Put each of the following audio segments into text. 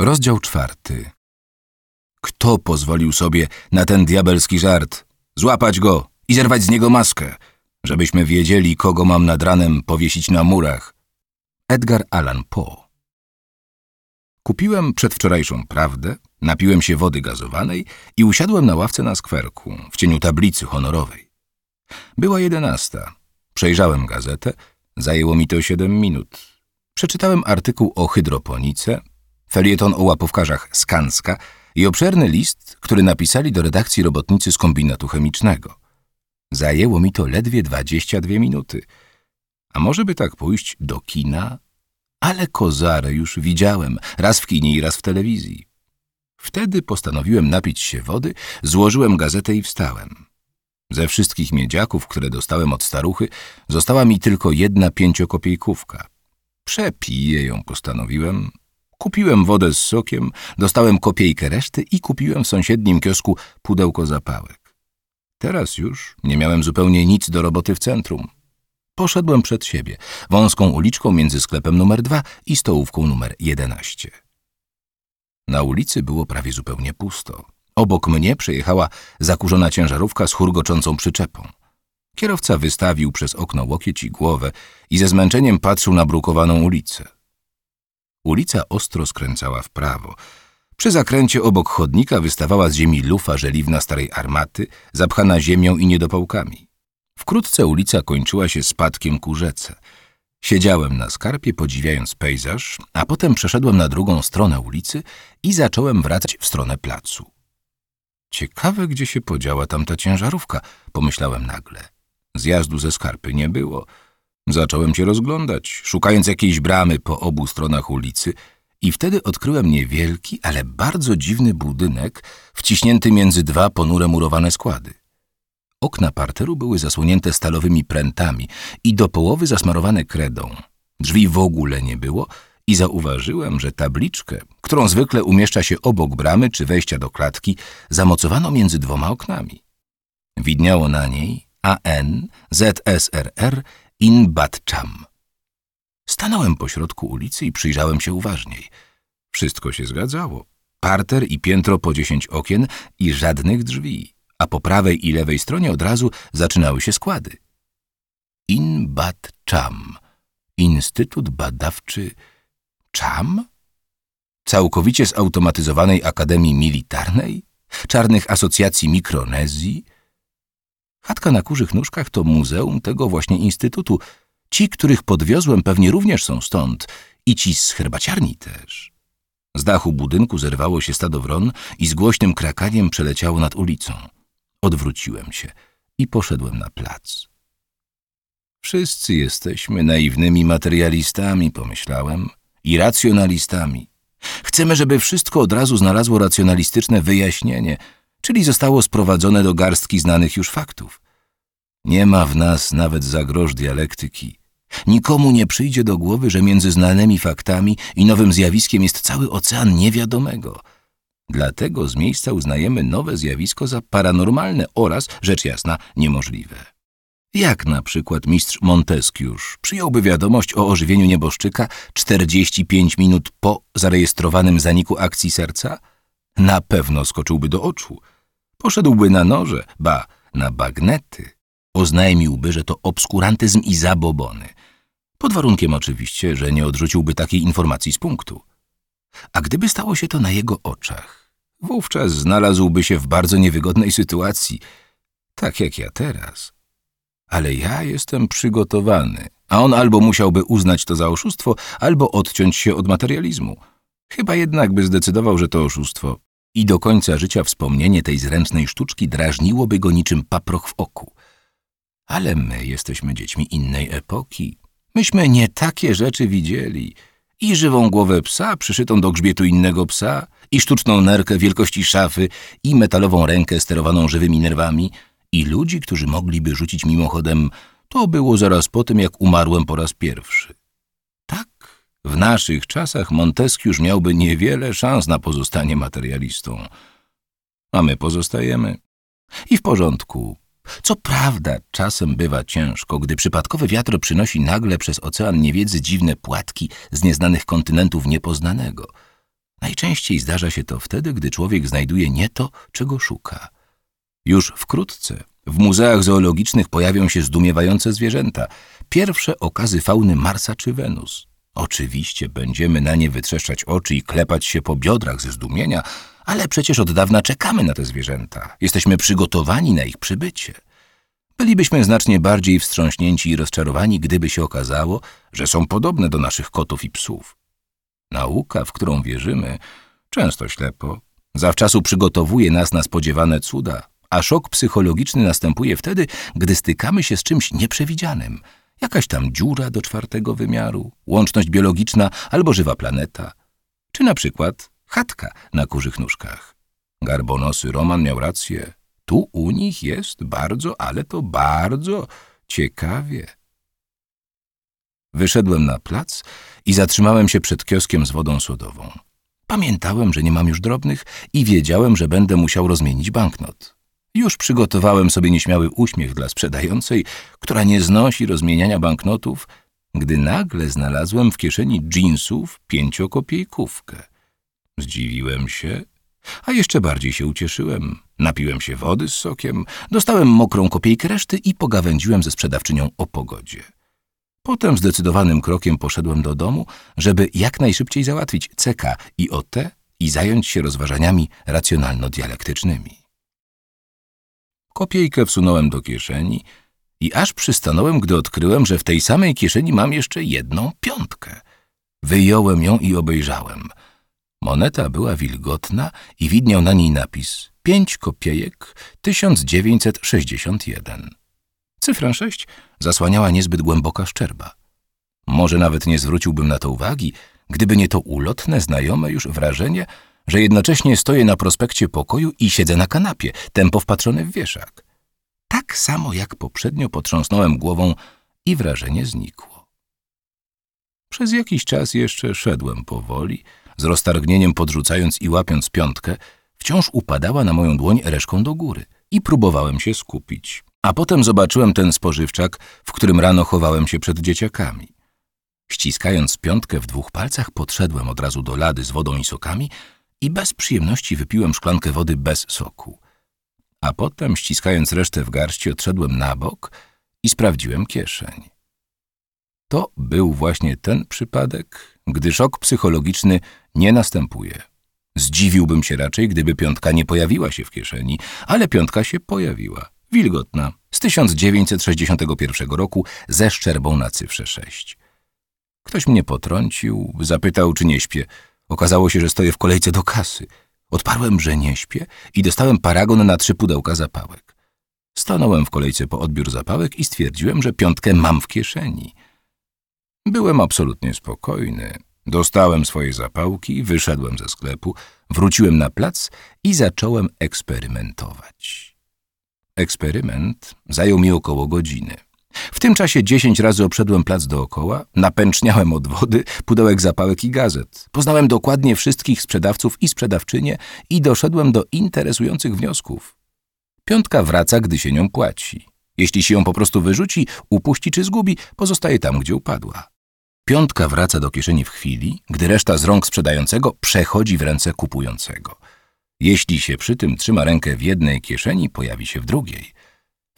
Rozdział czwarty. Kto pozwolił sobie na ten diabelski żart? Złapać go i zerwać z niego maskę, żebyśmy wiedzieli, kogo mam nad ranem powiesić na murach. Edgar Allan Poe. Kupiłem przedwczorajszą prawdę, napiłem się wody gazowanej i usiadłem na ławce na skwerku, w cieniu tablicy honorowej. Była jedenasta. Przejrzałem gazetę, zajęło mi to siedem minut. Przeczytałem artykuł o hydroponice, felieton o łapówkarzach Skanska i obszerny list, który napisali do redakcji robotnicy z kombinatu chemicznego. Zajęło mi to ledwie dwadzieścia dwie minuty. A może by tak pójść do kina? Ale kozarę już widziałem, raz w kinie i raz w telewizji. Wtedy postanowiłem napić się wody, złożyłem gazetę i wstałem. Ze wszystkich miedziaków, które dostałem od staruchy, została mi tylko jedna pięciokopiejkówka. Przepiję ją, postanowiłem, Kupiłem wodę z sokiem, dostałem kopiejkę reszty i kupiłem w sąsiednim kiosku pudełko zapałek. Teraz już nie miałem zupełnie nic do roboty w centrum. Poszedłem przed siebie, wąską uliczką między sklepem numer dwa i stołówką numer jedenaście. Na ulicy było prawie zupełnie pusto. Obok mnie przejechała zakurzona ciężarówka z hurgoczącą przyczepą. Kierowca wystawił przez okno łokieć i głowę i ze zmęczeniem patrzył na brukowaną ulicę. Ulica ostro skręcała w prawo. Przy zakręcie obok chodnika wystawała z ziemi lufa żeliwna starej armaty, zapchana ziemią i niedopałkami. Wkrótce ulica kończyła się spadkiem ku rzece. Siedziałem na skarpie, podziwiając pejzaż, a potem przeszedłem na drugą stronę ulicy i zacząłem wracać w stronę placu. Ciekawe, gdzie się podziała tamta ciężarówka, pomyślałem nagle. Zjazdu ze skarpy nie było – Zacząłem się rozglądać, szukając jakiejś bramy po obu stronach ulicy i wtedy odkryłem niewielki, ale bardzo dziwny budynek wciśnięty między dwa ponure murowane składy. Okna parteru były zasłonięte stalowymi prętami i do połowy zasmarowane kredą. Drzwi w ogóle nie było i zauważyłem, że tabliczkę, którą zwykle umieszcza się obok bramy czy wejścia do klatki, zamocowano między dwoma oknami. Widniało na niej AN, ZSRR In Batcham. Stanąłem pośrodku ulicy i przyjrzałem się uważniej. Wszystko się zgadzało. Parter i piętro po dziesięć okien i żadnych drzwi, a po prawej i lewej stronie od razu zaczynały się składy. In Bat Cham. Instytut Badawczy Cham? Całkowicie zautomatyzowanej Akademii Militarnej? Czarnych Asocjacji Mikronezji? Chatka na kurzych nóżkach to muzeum tego właśnie instytutu. Ci, których podwiozłem, pewnie również są stąd i ci z herbaciarni też. Z dachu budynku zerwało się stado wron i z głośnym krakaniem przeleciało nad ulicą. Odwróciłem się i poszedłem na plac. Wszyscy jesteśmy naiwnymi materialistami, pomyślałem, i racjonalistami. Chcemy, żeby wszystko od razu znalazło racjonalistyczne wyjaśnienie – czyli zostało sprowadzone do garstki znanych już faktów. Nie ma w nas nawet za grosz dialektyki. Nikomu nie przyjdzie do głowy, że między znanymi faktami i nowym zjawiskiem jest cały ocean niewiadomego. Dlatego z miejsca uznajemy nowe zjawisko za paranormalne oraz, rzecz jasna, niemożliwe. Jak na przykład mistrz Montesquieuż przyjąłby wiadomość o ożywieniu nieboszczyka 45 minut po zarejestrowanym zaniku akcji serca? Na pewno skoczyłby do oczu. Poszedłby na noże, ba, na bagnety. Oznajmiłby, że to obskurantyzm i zabobony. Pod warunkiem oczywiście, że nie odrzuciłby takiej informacji z punktu. A gdyby stało się to na jego oczach, wówczas znalazłby się w bardzo niewygodnej sytuacji, tak jak ja teraz. Ale ja jestem przygotowany, a on albo musiałby uznać to za oszustwo, albo odciąć się od materializmu. Chyba jednak by zdecydował, że to oszustwo i do końca życia wspomnienie tej zręcznej sztuczki drażniłoby go niczym paproch w oku. Ale my jesteśmy dziećmi innej epoki. Myśmy nie takie rzeczy widzieli. I żywą głowę psa przyszytą do grzbietu innego psa, i sztuczną nerkę wielkości szafy, i metalową rękę sterowaną żywymi nerwami, i ludzi, którzy mogliby rzucić mimochodem to było zaraz po tym, jak umarłem po raz pierwszy. W naszych czasach Montesquieu miałby niewiele szans na pozostanie materialistą. A my pozostajemy. I w porządku. Co prawda, czasem bywa ciężko, gdy przypadkowy wiatr przynosi nagle przez ocean niewiedzy dziwne płatki z nieznanych kontynentów niepoznanego. Najczęściej zdarza się to wtedy, gdy człowiek znajduje nie to, czego szuka. Już wkrótce w muzeach zoologicznych pojawią się zdumiewające zwierzęta, pierwsze okazy fauny Marsa czy Wenus. Oczywiście będziemy na nie wytrzeszczać oczy i klepać się po biodrach ze zdumienia, ale przecież od dawna czekamy na te zwierzęta. Jesteśmy przygotowani na ich przybycie. Bylibyśmy znacznie bardziej wstrząśnięci i rozczarowani, gdyby się okazało, że są podobne do naszych kotów i psów. Nauka, w którą wierzymy, często ślepo, zawczasu przygotowuje nas na spodziewane cuda, a szok psychologiczny następuje wtedy, gdy stykamy się z czymś nieprzewidzianym. Jakaś tam dziura do czwartego wymiaru, łączność biologiczna albo żywa planeta. Czy na przykład chatka na kurzych nóżkach. Garbonosy Roman miał rację. Tu u nich jest bardzo, ale to bardzo ciekawie. Wyszedłem na plac i zatrzymałem się przed kioskiem z wodą sodową. Pamiętałem, że nie mam już drobnych i wiedziałem, że będę musiał rozmienić banknot. Już przygotowałem sobie nieśmiały uśmiech dla sprzedającej, która nie znosi rozmieniania banknotów, gdy nagle znalazłem w kieszeni dżinsów pięciokopiejkówkę. Zdziwiłem się, a jeszcze bardziej się ucieszyłem. Napiłem się wody z sokiem, dostałem mokrą kopiejkę reszty i pogawędziłem ze sprzedawczynią o pogodzie. Potem zdecydowanym krokiem poszedłem do domu, żeby jak najszybciej załatwić CK i OT i zająć się rozważaniami racjonalno-dialektycznymi. Kopiejkę wsunąłem do kieszeni i aż przystanąłem, gdy odkryłem, że w tej samej kieszeni mam jeszcze jedną piątkę. Wyjąłem ją i obejrzałem. Moneta była wilgotna i widniał na niej napis pięć kopiejek 1961. Cyfra sześć zasłaniała niezbyt głęboka szczerba. Może nawet nie zwróciłbym na to uwagi, gdyby nie to ulotne, znajome już wrażenie, że jednocześnie stoję na prospekcie pokoju i siedzę na kanapie, tempo wpatrzony w wieszak. Tak samo jak poprzednio potrząsnąłem głową i wrażenie znikło. Przez jakiś czas jeszcze szedłem powoli, z roztargnieniem podrzucając i łapiąc piątkę, wciąż upadała na moją dłoń reszką do góry i próbowałem się skupić. A potem zobaczyłem ten spożywczak, w którym rano chowałem się przed dzieciakami. Ściskając piątkę w dwóch palcach, podszedłem od razu do lady z wodą i sokami i bez przyjemności wypiłem szklankę wody bez soku. A potem, ściskając resztę w garści, odszedłem na bok i sprawdziłem kieszeń. To był właśnie ten przypadek, gdy szok psychologiczny nie następuje. Zdziwiłbym się raczej, gdyby piątka nie pojawiła się w kieszeni, ale piątka się pojawiła. Wilgotna, z 1961 roku, ze szczerbą na cyfrze 6. Ktoś mnie potrącił, zapytał, czy nie śpię. Okazało się, że stoję w kolejce do kasy. Odparłem, że nie śpię i dostałem paragon na trzy pudełka zapałek. Stanąłem w kolejce po odbiór zapałek i stwierdziłem, że piątkę mam w kieszeni. Byłem absolutnie spokojny. Dostałem swoje zapałki, wyszedłem ze sklepu, wróciłem na plac i zacząłem eksperymentować. Eksperyment zajął mi około godziny. W tym czasie dziesięć razy obszedłem plac dookoła, napęczniałem od wody, pudełek zapałek i gazet. Poznałem dokładnie wszystkich sprzedawców i sprzedawczynie i doszedłem do interesujących wniosków. Piątka wraca, gdy się nią płaci. Jeśli się ją po prostu wyrzuci, upuści czy zgubi, pozostaje tam, gdzie upadła. Piątka wraca do kieszeni w chwili, gdy reszta z rąk sprzedającego przechodzi w ręce kupującego. Jeśli się przy tym trzyma rękę w jednej kieszeni, pojawi się w drugiej.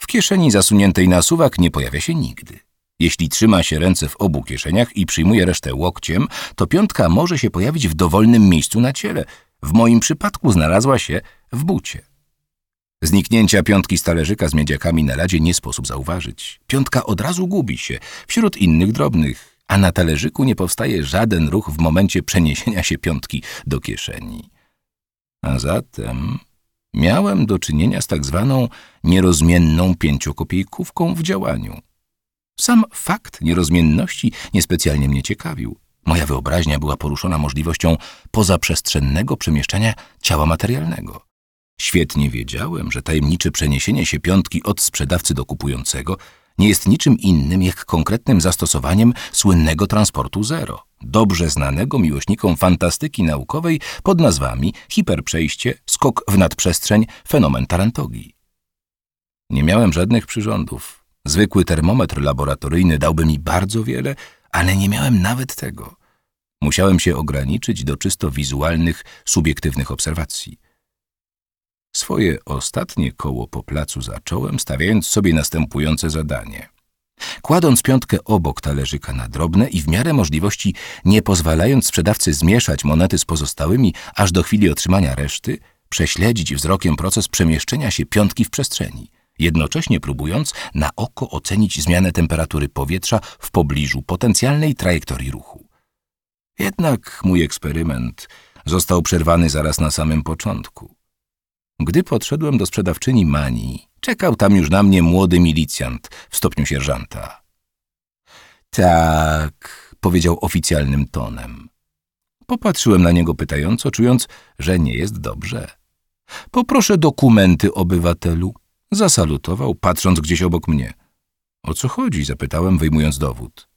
W kieszeni zasuniętej na suwak nie pojawia się nigdy. Jeśli trzyma się ręce w obu kieszeniach i przyjmuje resztę łokciem, to piątka może się pojawić w dowolnym miejscu na ciele. W moim przypadku znalazła się w bucie. Zniknięcia piątki z talerzyka z miedziakami na ladzie nie sposób zauważyć. Piątka od razu gubi się wśród innych drobnych, a na talerzyku nie powstaje żaden ruch w momencie przeniesienia się piątki do kieszeni. A zatem miałem do czynienia z tak zwaną nierozmienną pięciokopiejkówką w działaniu. Sam fakt nierozmienności niespecjalnie mnie ciekawił. Moja wyobraźnia była poruszona możliwością pozaprzestrzennego przemieszczania ciała materialnego. Świetnie wiedziałem, że tajemnicze przeniesienie się piątki od sprzedawcy do kupującego nie jest niczym innym jak konkretnym zastosowaniem słynnego transportu zero, dobrze znanego miłośnikom fantastyki naukowej pod nazwami hiperprzejście, skok w nadprzestrzeń, fenomen tarantogii. Nie miałem żadnych przyrządów. Zwykły termometr laboratoryjny dałby mi bardzo wiele, ale nie miałem nawet tego. Musiałem się ograniczyć do czysto wizualnych, subiektywnych obserwacji. Swoje ostatnie koło po placu zacząłem, stawiając sobie następujące zadanie. Kładąc piątkę obok talerzyka na drobne i w miarę możliwości nie pozwalając sprzedawcy zmieszać monety z pozostałymi aż do chwili otrzymania reszty, prześledzić wzrokiem proces przemieszczenia się piątki w przestrzeni, jednocześnie próbując na oko ocenić zmianę temperatury powietrza w pobliżu potencjalnej trajektorii ruchu. Jednak mój eksperyment został przerwany zaraz na samym początku. Gdy podszedłem do sprzedawczyni Mani, czekał tam już na mnie młody milicjant w stopniu sierżanta. Tak, powiedział oficjalnym tonem. Popatrzyłem na niego pytająco, czując, że nie jest dobrze. Poproszę dokumenty, obywatelu. Zasalutował, patrząc gdzieś obok mnie. O co chodzi? zapytałem, wyjmując dowód.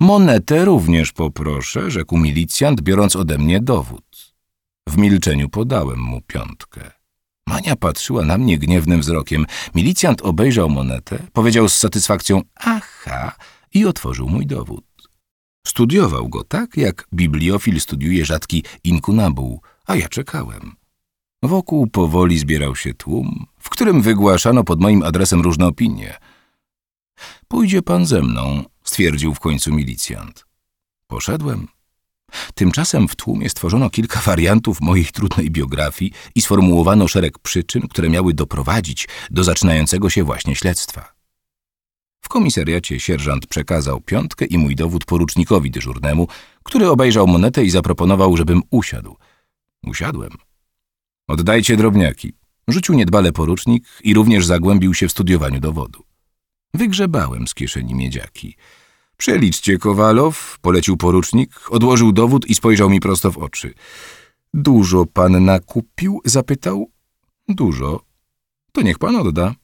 Monetę również poproszę, rzekł milicjant, biorąc ode mnie dowód. W milczeniu podałem mu piątkę. Mania patrzyła na mnie gniewnym wzrokiem. Milicjant obejrzał monetę, powiedział z satysfakcją aha i otworzył mój dowód. Studiował go tak, jak bibliofil studiuje rzadki inkunabuł, a ja czekałem. Wokół powoli zbierał się tłum, w którym wygłaszano pod moim adresem różne opinie. Pójdzie pan ze mną, stwierdził w końcu milicjant. Poszedłem. Tymczasem w tłumie stworzono kilka wariantów mojej trudnej biografii i sformułowano szereg przyczyn, które miały doprowadzić do zaczynającego się właśnie śledztwa. W komisariacie sierżant przekazał piątkę i mój dowód porucznikowi dyżurnemu, który obejrzał monetę i zaproponował, żebym usiadł. Usiadłem. Oddajcie drobniaki. Rzucił niedbale porucznik i również zagłębił się w studiowaniu dowodu. Wygrzebałem z kieszeni miedziaki. Przeliczcie, Kowalow, polecił porucznik, odłożył dowód i spojrzał mi prosto w oczy. Dużo pan nakupił? zapytał. Dużo. To niech pan odda.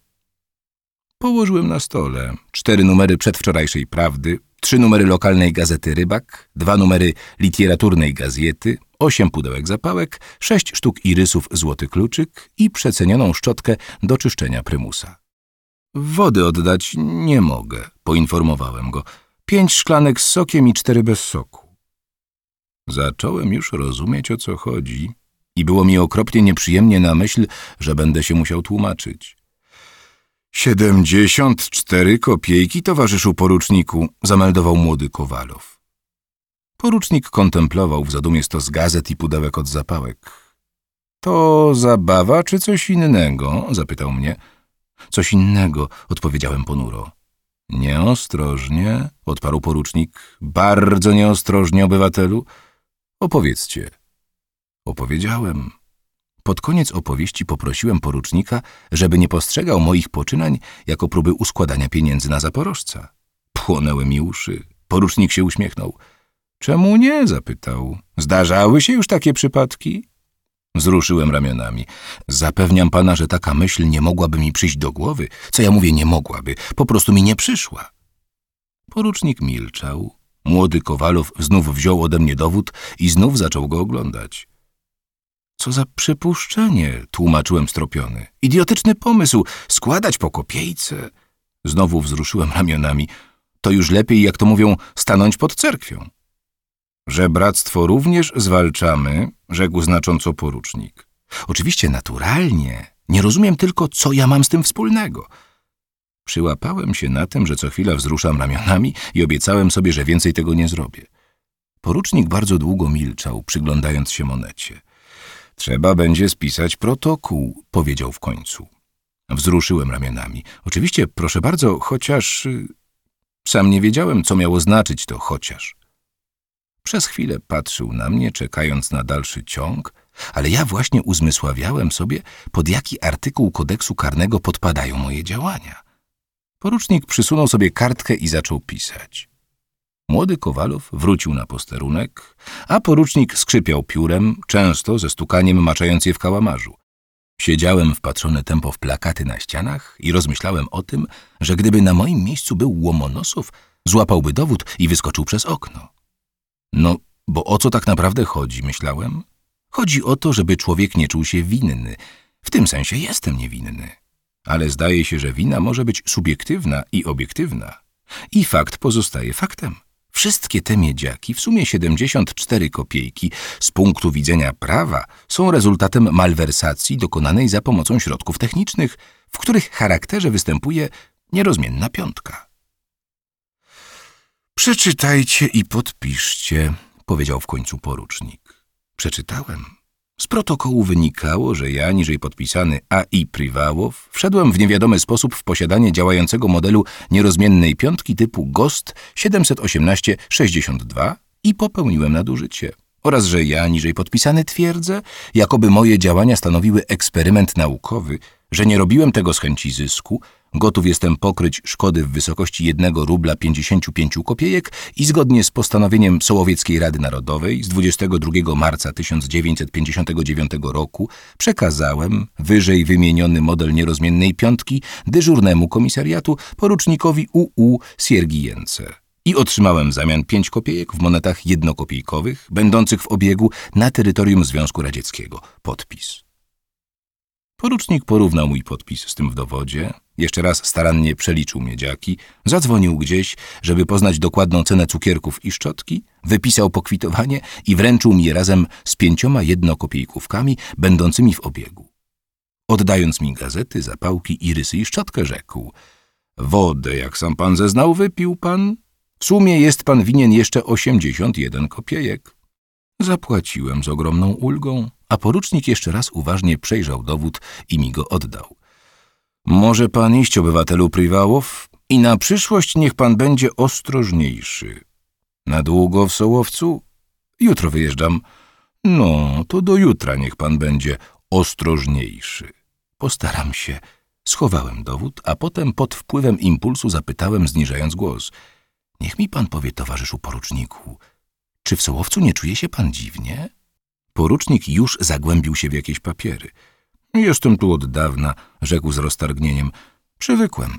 Położyłem na stole cztery numery przedwczorajszej prawdy, trzy numery lokalnej gazety Rybak, dwa numery literaturnej gazety, osiem pudełek zapałek, sześć sztuk irysów złoty kluczyk i przecenioną szczotkę do czyszczenia prymusa. Wody oddać nie mogę, poinformowałem go. Pięć szklanek z sokiem i cztery bez soku. Zacząłem już rozumieć, o co chodzi i było mi okropnie nieprzyjemnie na myśl, że będę się musiał tłumaczyć. Siedemdziesiąt cztery kopiejki, towarzyszu poruczniku, zameldował młody Kowalow. Porucznik kontemplował w zadumie stos gazet i pudełek od zapałek. To zabawa czy coś innego? zapytał mnie. Coś innego, odpowiedziałem ponuro. Nieostrożnie, odparł porucznik. Bardzo nieostrożnie, obywatelu. Opowiedzcie. Opowiedziałem. Pod koniec opowieści poprosiłem porucznika, żeby nie postrzegał moich poczynań jako próby uskładania pieniędzy na zaporożca. Płonęły mi uszy. Porucznik się uśmiechnął. Czemu nie? zapytał. Zdarzały się już takie przypadki? Wzruszyłem ramionami. Zapewniam pana, że taka myśl nie mogłaby mi przyjść do głowy. Co ja mówię, nie mogłaby. Po prostu mi nie przyszła. Porucznik milczał. Młody Kowalow znów wziął ode mnie dowód i znów zaczął go oglądać. Co za przypuszczenie, tłumaczyłem stropiony. Idiotyczny pomysł, składać po kopiejce. Znowu wzruszyłem ramionami. To już lepiej, jak to mówią, stanąć pod cerkwią. Że bractwo również zwalczamy, rzekł znacząco porucznik. Oczywiście naturalnie. Nie rozumiem tylko, co ja mam z tym wspólnego. Przyłapałem się na tym, że co chwila wzruszam ramionami i obiecałem sobie, że więcej tego nie zrobię. Porucznik bardzo długo milczał, przyglądając się monecie. Trzeba będzie spisać protokół, powiedział w końcu. Wzruszyłem ramionami. Oczywiście, proszę bardzo, chociaż... Y, sam nie wiedziałem, co miało znaczyć to chociaż. Przez chwilę patrzył na mnie, czekając na dalszy ciąg, ale ja właśnie uzmysławiałem sobie, pod jaki artykuł kodeksu karnego podpadają moje działania. Porucznik przysunął sobie kartkę i zaczął pisać. Młody Kowalow wrócił na posterunek, a porucznik skrzypiał piórem, często ze stukaniem maczając je w kałamarzu. Siedziałem wpatrzony tempo w plakaty na ścianach i rozmyślałem o tym, że gdyby na moim miejscu był Łomonosow, złapałby dowód i wyskoczył przez okno. No, bo o co tak naprawdę chodzi, myślałem? Chodzi o to, żeby człowiek nie czuł się winny. W tym sensie jestem niewinny. Ale zdaje się, że wina może być subiektywna i obiektywna. I fakt pozostaje faktem. Wszystkie te miedziaki, w sumie 74 kopiejki, z punktu widzenia prawa, są rezultatem malwersacji dokonanej za pomocą środków technicznych, w których charakterze występuje nierozmienna piątka. Przeczytajcie i podpiszcie, powiedział w końcu porucznik. Przeczytałem. Z protokołu wynikało, że ja, niżej podpisany A.I. Priwałow, wszedłem w niewiadomy sposób w posiadanie działającego modelu nierozmiennej piątki typu GOST 718-62 i popełniłem nadużycie. Oraz, że ja, niżej podpisany, twierdzę, jakoby moje działania stanowiły eksperyment naukowy, że nie robiłem tego z chęci zysku, Gotów jestem pokryć szkody w wysokości 1 rubla 55 kopiejek i zgodnie z postanowieniem Sołowieckiej Rady Narodowej z 22 marca 1959 roku przekazałem wyżej wymieniony model nierozmiennej piątki dyżurnemu komisariatu porucznikowi U.U. Siergijence i otrzymałem w zamian 5 kopiejek w monetach jednokopiejkowych będących w obiegu na terytorium Związku Radzieckiego. Podpis. Porucznik porównał mój podpis z tym w dowodzie, jeszcze raz starannie przeliczył miedziaki, zadzwonił gdzieś, żeby poznać dokładną cenę cukierków i szczotki, wypisał pokwitowanie i wręczył mi je razem z pięcioma jednokopiejkówkami będącymi w obiegu. Oddając mi gazety, zapałki, irysy i szczotkę, rzekł – Wodę, jak sam pan zeznał, wypił pan? W sumie jest pan winien jeszcze osiemdziesiąt jeden kopiejek. Zapłaciłem z ogromną ulgą, a porucznik jeszcze raz uważnie przejrzał dowód i mi go oddał. Może pan iść, obywatelu Prywałow, i na przyszłość niech pan będzie ostrożniejszy. Na długo w Sołowcu? Jutro wyjeżdżam. No, to do jutra niech pan będzie ostrożniejszy. Postaram się. Schowałem dowód, a potem pod wpływem impulsu zapytałem, zniżając głos. Niech mi pan powie, towarzyszu poruczniku, czy w Sołowcu nie czuje się pan dziwnie? Porucznik już zagłębił się w jakieś papiery. Jestem tu od dawna, rzekł z roztargnieniem. Przywykłem.